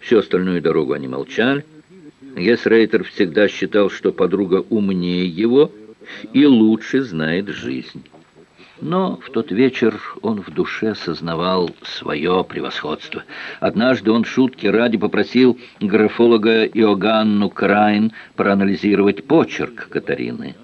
Всю остальную дорогу они молчали. Гесрейтер всегда считал, что подруга умнее его и лучше знает жизнь. Но в тот вечер он в душе сознавал свое превосходство. Однажды он шутки ради попросил графолога Иоганну Крайн проанализировать почерк Катарины.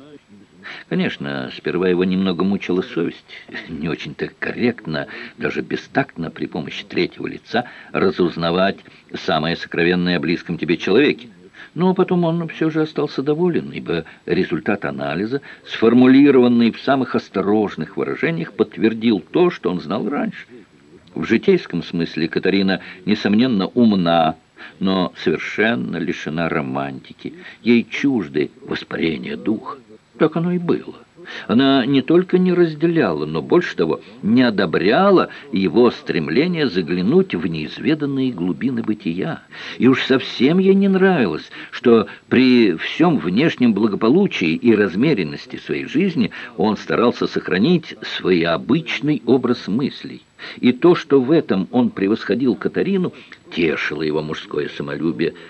Конечно, сперва его немного мучила совесть. Не очень-то корректно, даже бестактно при помощи третьего лица разузнавать самое сокровенное о близком тебе человеке. Но потом он все же остался доволен, ибо результат анализа, сформулированный в самых осторожных выражениях, подтвердил то, что он знал раньше. В житейском смысле Катарина, несомненно, умна, но совершенно лишена романтики. Ей чужды воспарения духа. Так оно и было. Она не только не разделяла, но больше того, не одобряла его стремление заглянуть в неизведанные глубины бытия. И уж совсем ей не нравилось, что при всем внешнем благополучии и размеренности своей жизни он старался сохранить свой обычный образ мыслей. И то, что в этом он превосходил Катарину, тешило его мужское самолюбие –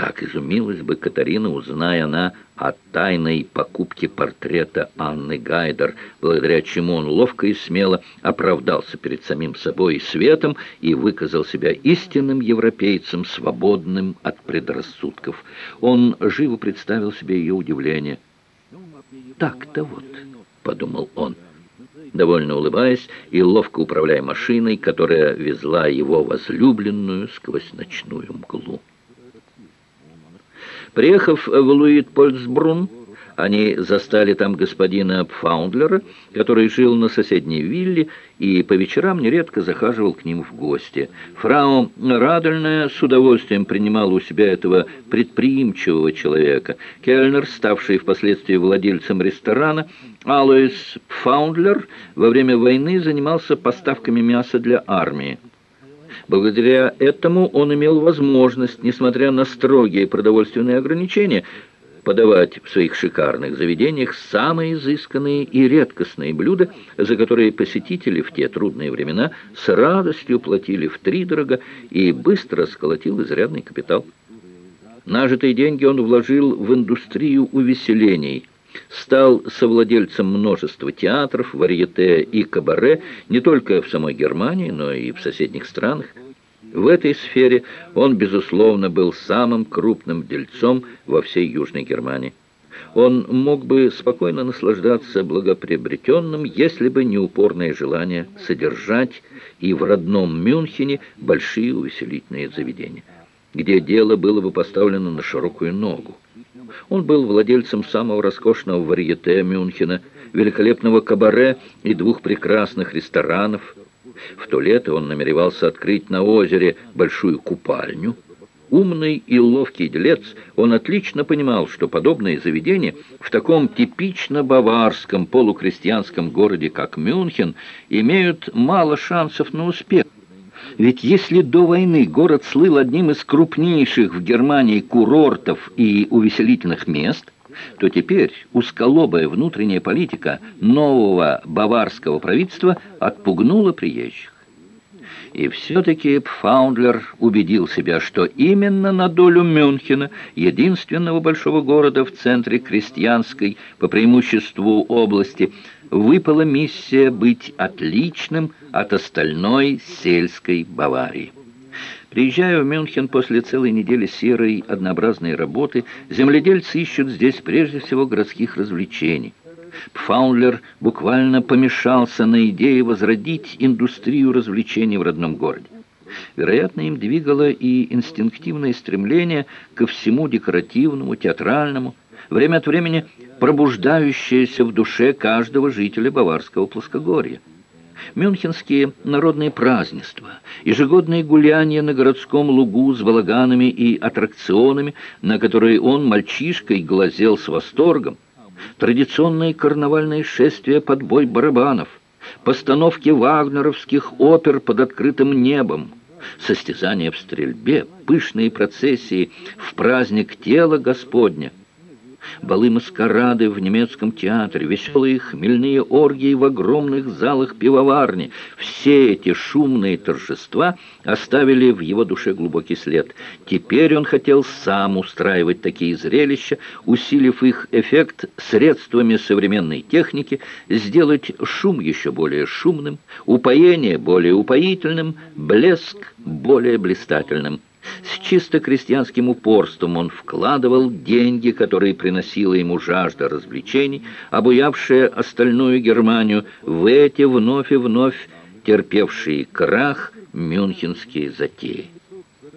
как изумилась бы Катарина, узная она о тайной покупке портрета Анны Гайдер, благодаря чему он ловко и смело оправдался перед самим собой и светом и выказал себя истинным европейцем, свободным от предрассудков. Он живо представил себе ее удивление. «Так-то вот», — подумал он, довольно улыбаясь и ловко управляя машиной, которая везла его возлюбленную сквозь ночную мглу. Приехав в Луит-Польцбрун, они застали там господина Пфаундлера, который жил на соседней вилле и по вечерам нередко захаживал к ним в гости. Фрау Радольная с удовольствием принимала у себя этого предприимчивого человека. Кельнер, ставший впоследствии владельцем ресторана, Алоис Пфаундлер во время войны занимался поставками мяса для армии. Благодаря этому он имел возможность, несмотря на строгие продовольственные ограничения, подавать в своих шикарных заведениях самые изысканные и редкостные блюда, за которые посетители в те трудные времена с радостью платили втридорого и быстро сколотил изрядный капитал. Нажитые деньги он вложил в индустрию увеселений, стал совладельцем множества театров, варьете и кабаре не только в самой Германии, но и в соседних странах. В этой сфере он, безусловно, был самым крупным дельцом во всей Южной Германии. Он мог бы спокойно наслаждаться благоприобретенным, если бы не упорное желание содержать и в родном Мюнхене большие увеселительные заведения, где дело было бы поставлено на широкую ногу. Он был владельцем самого роскошного варьете Мюнхена, великолепного кабаре и двух прекрасных ресторанов – в то лето он намеревался открыть на озере большую купальню. Умный и ловкий делец, он отлично понимал, что подобные заведения в таком типично баварском полукрестьянском городе, как Мюнхен, имеют мало шансов на успех. Ведь если до войны город слыл одним из крупнейших в Германии курортов и увеселительных мест – то теперь узколобая внутренняя политика нового баварского правительства отпугнула приезжих. И все-таки Пфаундлер убедил себя, что именно на долю Мюнхена, единственного большого города в центре крестьянской, по преимуществу области, выпала миссия быть отличным от остальной сельской Баварии. Приезжая в Мюнхен после целой недели серой, однообразной работы, земледельцы ищут здесь прежде всего городских развлечений. Пфаунлер буквально помешался на идее возродить индустрию развлечений в родном городе. Вероятно, им двигало и инстинктивное стремление ко всему декоративному, театральному, время от времени пробуждающееся в душе каждого жителя Баварского плоскогорья. Мюнхенские народные празднества, ежегодные гуляния на городском лугу с балаганами и аттракционами, на которые он мальчишкой глазел с восторгом, традиционные карнавальные шествия под бой барабанов, постановки вагнеровских опер под открытым небом, состязания в стрельбе, пышные процессии в праздник тела Господня – балы-маскарады в немецком театре, веселые хмельные оргии в огромных залах пивоварни. Все эти шумные торжества оставили в его душе глубокий след. Теперь он хотел сам устраивать такие зрелища, усилив их эффект средствами современной техники, сделать шум еще более шумным, упоение более упоительным, блеск более блистательным. С чисто крестьянским упорством он вкладывал деньги, которые приносила ему жажда развлечений, обуявшая остальную Германию в эти вновь и вновь терпевшие крах мюнхенские затеи.